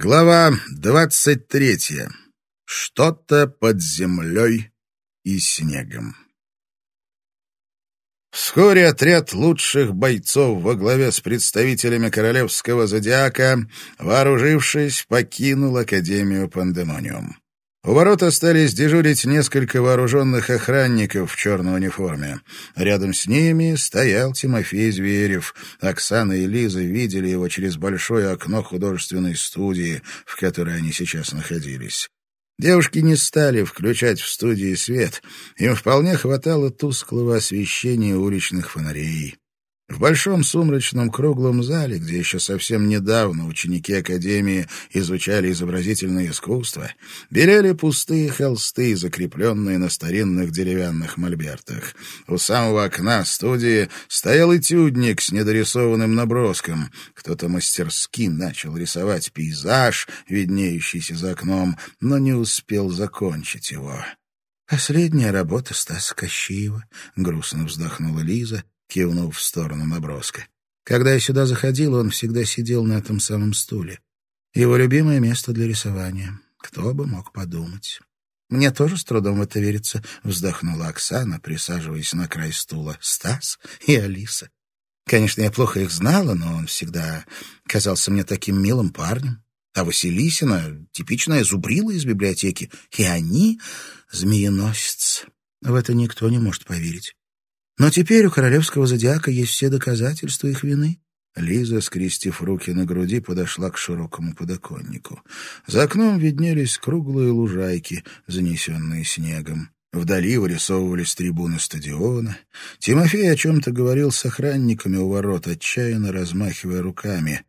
Глава двадцать третья. Что-то под землей и снегом. Вскоре отряд лучших бойцов во главе с представителями королевского зодиака, вооружившись, покинул Академию Пандемониум. У ворот остались дежурить несколько вооруженных охранников в черной униформе. Рядом с ними стоял Тимофей Зверев. Оксана и Лиза видели его через большое окно художественной студии, в которой они сейчас находились. Девушки не стали включать в студии свет. Им вполне хватало тусклого освещения уличных фонарей. В большом сумрачном круглом зале, где еще совсем недавно ученики Академии изучали изобразительное искусство, белели пустые холсты, закрепленные на старинных деревянных мольбертах. У самого окна студии стоял этюдник с недорисованным наброском. Кто-то мастерски начал рисовать пейзаж, виднеющийся за окном, но не успел закончить его. «Последняя работа Стаса Кощеева», — грустно вздохнула Лиза, кивнув в сторону наброска. Когда я сюда заходил, он всегда сидел на этом самом стуле. Его любимое место для рисования. Кто бы мог подумать. «Мне тоже с трудом это верится», — вздохнула Оксана, присаживаясь на край стула. «Стас и Алиса. Конечно, я плохо их знала, но он всегда казался мне таким милым парнем. А Василисина — типичная зубрила из библиотеки. И они — змееносец. В это никто не может поверить. Но теперь у королевского зодиака есть все доказательства их вины. Лиза, скрестив руки на груди, подошла к широкому подоконнику. За окном виднелись круглые лужайки, занесенные снегом. Вдали вырисовывались трибуны стадиона. Тимофей о чем-то говорил с охранниками у ворот, отчаянно размахивая руками.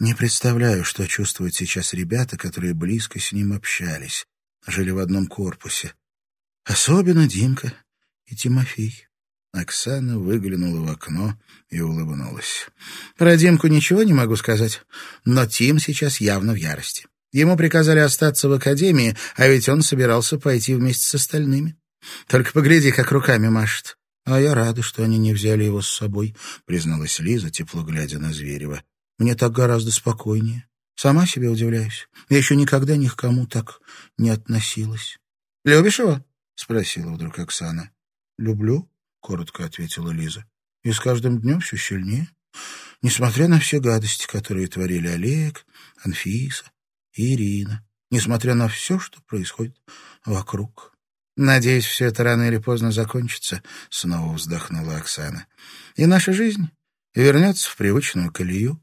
Не представляю, что чувствуют сейчас ребята, которые близко с ним общались, жили в одном корпусе. Особенно Димка и Тимофей. Оксана выглянула в окно и улыбнулась. «Про Димку ничего не могу сказать, но Тим сейчас явно в ярости. Ему приказали остаться в академии, а ведь он собирался пойти вместе с остальными. Только погляди, как руками машет. А я рада, что они не взяли его с собой», — призналась Лиза, тепло глядя на Зверева. «Мне так гораздо спокойнее. Сама себе удивляюсь. Я еще никогда ни к кому так не относилась». «Любишь его?» — спросила вдруг Оксана. «Люблю», коротко ответила Лиза. И с каждым днем все сильнее, несмотря на все гадости, которые творили Олег, Анфиса и Ирина, несмотря на все, что происходит вокруг. «Надеюсь, все это рано или поздно закончится», — снова вздохнула Оксана. «И наша жизнь вернется в привычную колею.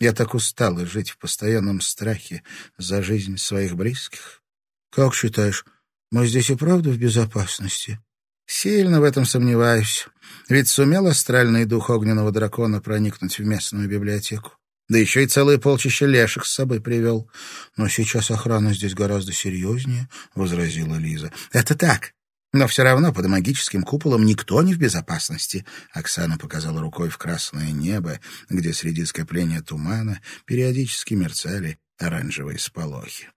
Я так устала жить в постоянном страхе за жизнь своих близких. Как считаешь, мы здесь и правда в безопасности?» Сильно в этом сомневаюсь. Ведь сумел астральный дух огненного дракона проникнуть в местную библиотеку. Да еще и целые полчища леших с собой привел. Но сейчас охрана здесь гораздо серьезнее, — возразила Лиза. Это так. Но все равно под магическим куполом никто не в безопасности. Оксана показала рукой в красное небо, где среди скопления тумана периодически мерцали оранжевые сполохи.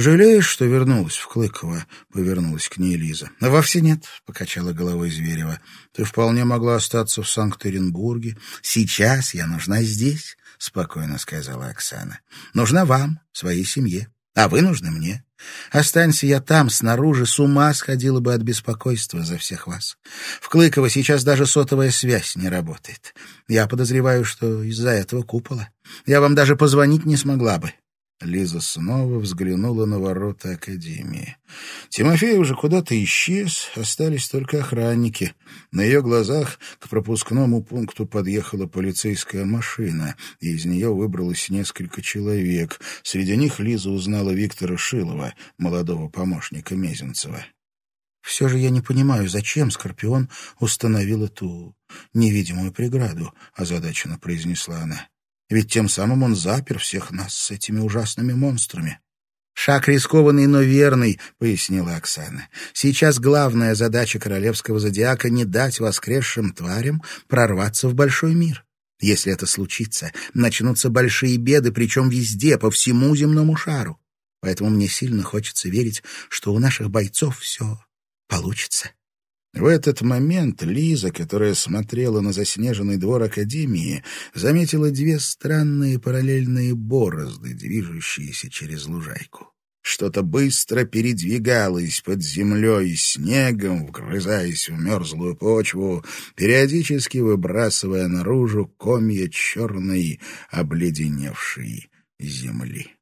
«Жалеешь, что вернулась в Клыково?» — повернулась к ней Лиза. «Вовсе нет», — покачала головой Зверева. «Ты вполне могла остаться в Санкт-Петербурге. Сейчас я нужна здесь», — спокойно сказала Оксана. «Нужна вам, своей семье, а вы нужны мне. Останься я там, снаружи, с ума сходила бы от беспокойства за всех вас. В Клыково сейчас даже сотовая связь не работает. Я подозреваю, что из-за этого купола. Я вам даже позвонить не смогла бы. Лиза снова взглянула на ворота Академии. Тимофей уже куда-то исчез, остались только охранники. На ее глазах к пропускному пункту подъехала полицейская машина, и из нее выбралось несколько человек. Среди них Лиза узнала Виктора Шилова, молодого помощника Мезенцева. «Все же я не понимаю, зачем Скорпион установил эту невидимую преграду», — озадаченно произнесла она. Ведь тем самым он запер всех нас с этими ужасными монстрами. «Шаг рискованный, но верный», — пояснила Оксана. «Сейчас главная задача королевского зодиака — не дать воскресшим тварям прорваться в большой мир. Если это случится, начнутся большие беды, причем везде, по всему земному шару. Поэтому мне сильно хочется верить, что у наших бойцов все получится». В этот момент Лиза, которая смотрела на заснеженный двор Академии, заметила две странные параллельные борозды, движущиеся через лужайку. Что-то быстро передвигалось под землей и снегом, вгрызаясь в мерзлую почву, периодически выбрасывая наружу комья черной обледеневшей земли.